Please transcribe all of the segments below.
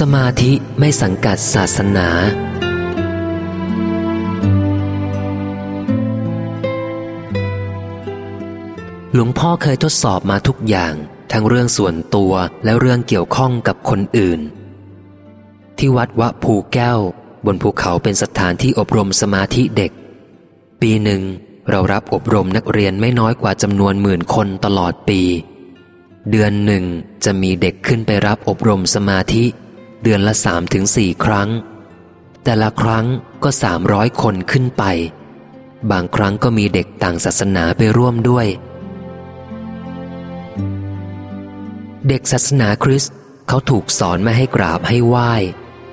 สมาธิไม่สังกัดศาสนา หลวงพ่อเคยทดสอบมาทุกอย่าง ทั้งเรื่องส่วนตัวและเรื่องเกี่ยวข้องกับคนอื่น ที่วัดวะภูแก้ว บนภูเขาเป็นสถานที่อบรมสมาธิเด็ก ปีหนึ่ง เรารับอบรมนักเรียนไม่น้อยกว่าจำนวนหมื่นคนตลอดปี เดือนหนึ่งจะมีเด็กขึ้นไปรับอบรมสมาธิ เดือนละสามถึงสี่ครั้ง แต่ละครั้งก็สามร้อยคนขึ้นไป บางครั้งก็มีเด็กต่างศาสนาไปร่วมด้วย เด็กศาสนาคริสต์เขาถูกสอนไม่ให้กราบให้ไหว้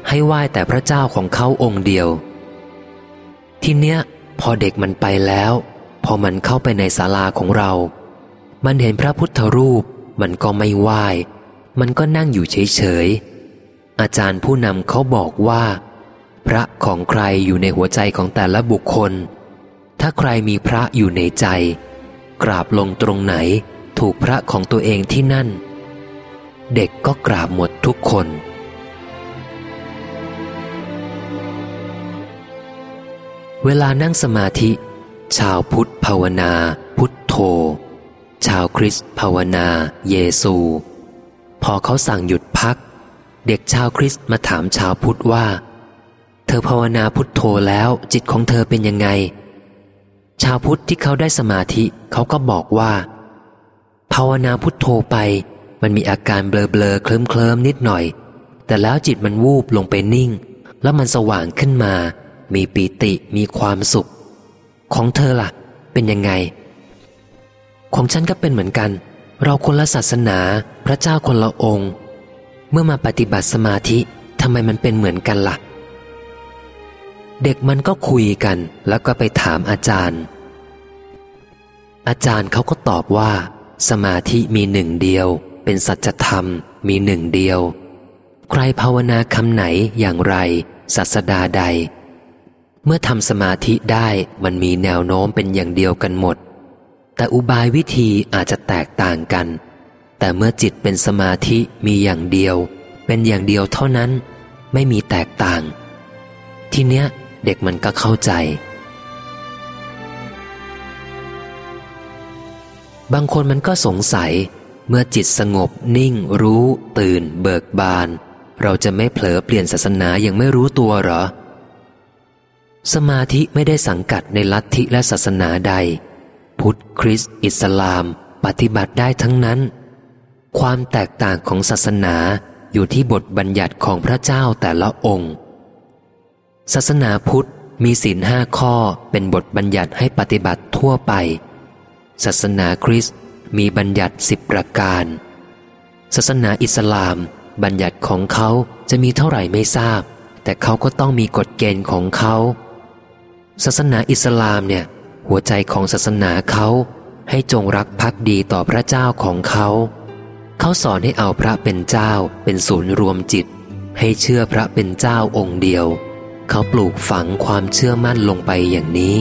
ให้ไหว้แต่พระเจ้าของเขาองค์เดียว ทีเนี้ยพอเด็กมันไปแล้ว พอมันเข้าไปในศาลาของเรา มันเห็นพระพุทธรูป มันก็ไม่ไหว้ มันก็นั่งอยู่เฉยๆ อาจารย์ผู้นำเขาบอกว่า พระของใครอยู่ในหัวใจของแต่ละบุคคล ถ้าใครมีพระอยู่ในใจ กราบลงตรงไหน ถูกพระของตัวเองที่นั่น เด็กก็กราบหมดทุกคน เวลานั่งสมาธิ ชาวพุทธภาวนา พุทโธ ชาวคริสต์ภาวนา เยซู พอเขาสั่งหยุด เด็กชาวคริสต์มาถามชาวพุทธว่า เธอภาวนาพุทโธแล้วจิตของเธอเป็นยังไง ชาวพุทธที่เขาได้สมาธิเขาก็บอกว่า ภาวนาพุทโธไป มันมีอาการเบลอเบลอเคลิ้มเคลิมนิดหน่อย แต่แล้วจิตมันวูบลงไปนิ่ง แล้วมันสว่างขึ้นมา มีปีติมีความสุข ของเธอล่ะ เป็นยังไง ของฉันก็เป็นเหมือนกัน เราคนละศาสนาพระเจ้าคนละองค์ เมื่อมาปฏิบัติสมาธิทำไมมันเป็นเหมือนกันละ่ะ เด็กมันก็คุยกันแล้วก็ไปถามอาจารย์ อาจารย์เขาก็ตอบว่า สมาธิมีหนึ่งเดียว เป็นสัจธรรมมีหนึ่งเดียว ใครภาวนาคำไหนอย่างไรศาสดาใด เมื่อทำสมาธิได้มันมีแนวโน้มเป็นอย่างเดียวกันหมด แต่อุบายวิธีอาจจะแตกต่างกัน แต่เมื่อจิตเป็นสมาธิมีอย่างเดียว เป็นอย่างเดียวเท่านั้น ไม่มีแตกต่าง ทีเนี้ยเด็กมันก็เข้าใจ บางคนมันก็สงสัย เมื่อจิตสงบ นิ่ง รู้ ตื่น เบิกบาน เราจะไม่เผลอเปลี่ยนศาสนาอย่างไม่รู้ตัวหรอ สมาธิไม่ได้สังกัดในลัทธิและศาสนาใด พุทธคริสต์อิสลาม ปฏิบัติได้ทั้งนั้น ความแตกต่างของศาสนาอยู่ที่บทบัญญัติของพระเจ้าแต่ละองค์ ศาสนาพุทธมีศีลห้าข้อเป็นบทบัญญัติให้ปฏิบัติทั่วไป ศาสนาคริสต์มีบัญญัติสิบประการ ศาสนาอิสลาม บัญญัติของเขาจะมีเท่าไหร่ไม่ทราบ แต่เขาก็ต้องมีกฎเกณฑ์ของเขา ศาสนาอิสลามเนี่ย หัวใจของศาสนาเขาให้จงรักภักดีต่อพระเจ้าของเขา เขาสอนให้เอาพระเป็นเจ้าเป็นศูนย์รวมจิต ให้เชื่อพระเป็นเจ้าองค์เดียว เขาปลูกฝังความเชื่อมั่นลงไปอย่างนี้